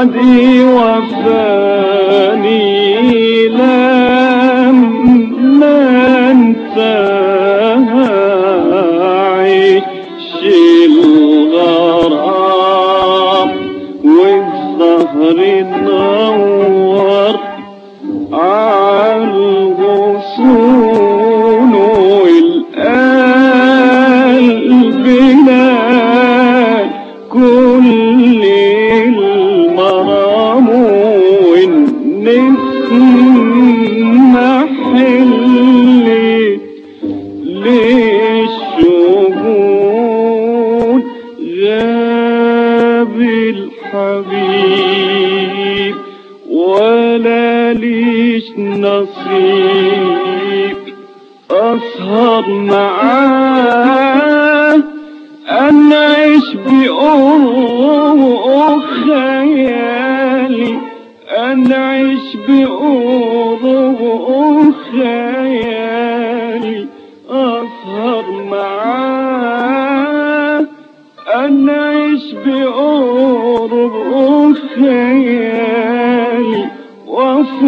سعدي وفاني لما انتهى عيش الغرام والسهر نور أسهر معاه أنعيش بأوه خيالي أنعيش بأوه خيالي.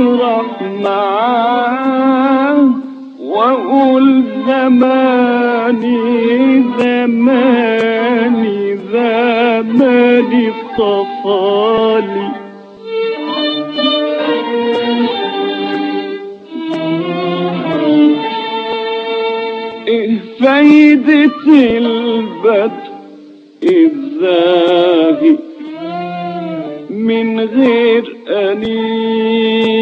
وافرح معاه واقول زماني زماني زماني اصطفالي إيه فايدة البدء الزاهي من غير أنيس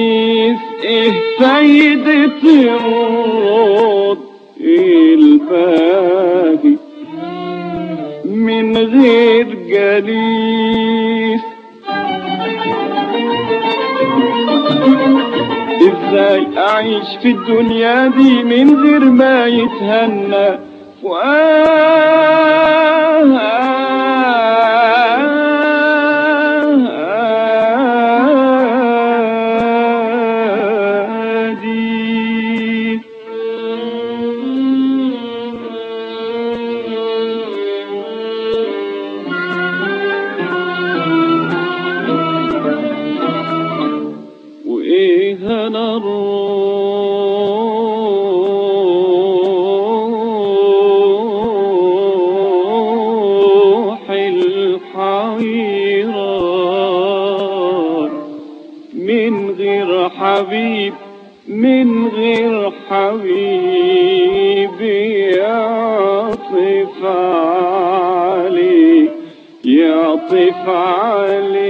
إيه فايدة الرد الباقي. من غير جليس. إزاي أعيش في الدنيا دي من غير ما يتهنى؟ فؤادي وايه أنا الروح الحيران. من غير حبيب من غير حبيب يعطف علي يعطف علي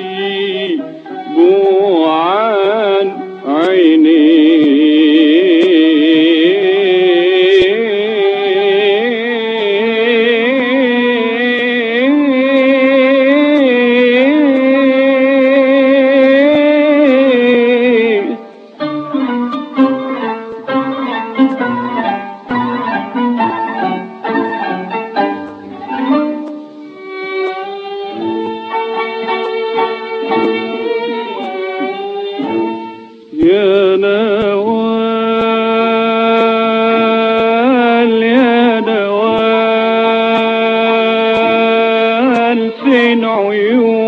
يا نوال فين عيونك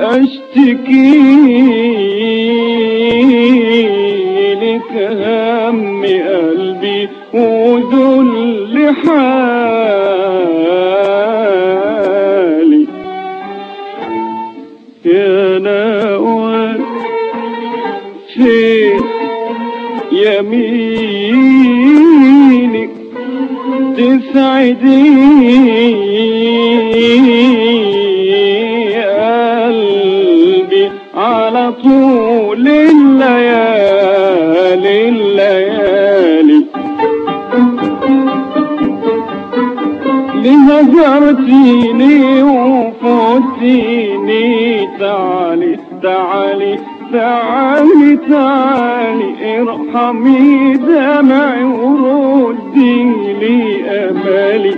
أشتكي يمينك تسعدي قلبي على طول الليالي الليالي. لهجرتيني وفوتيني تعالي تعالي. تعالي تعالي ارحمي دمعي وردي لي امالي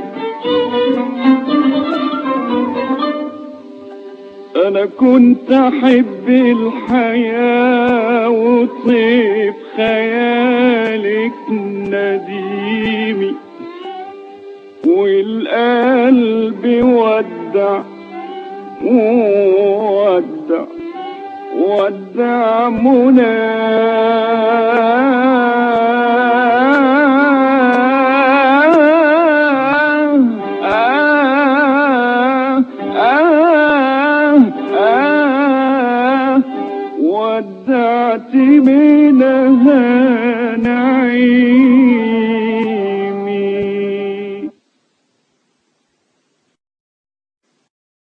أنا كنت أحب الحياة وطيب خيالك نديمي. والقلب ودع ودع. ودع ودعت منها نعيم.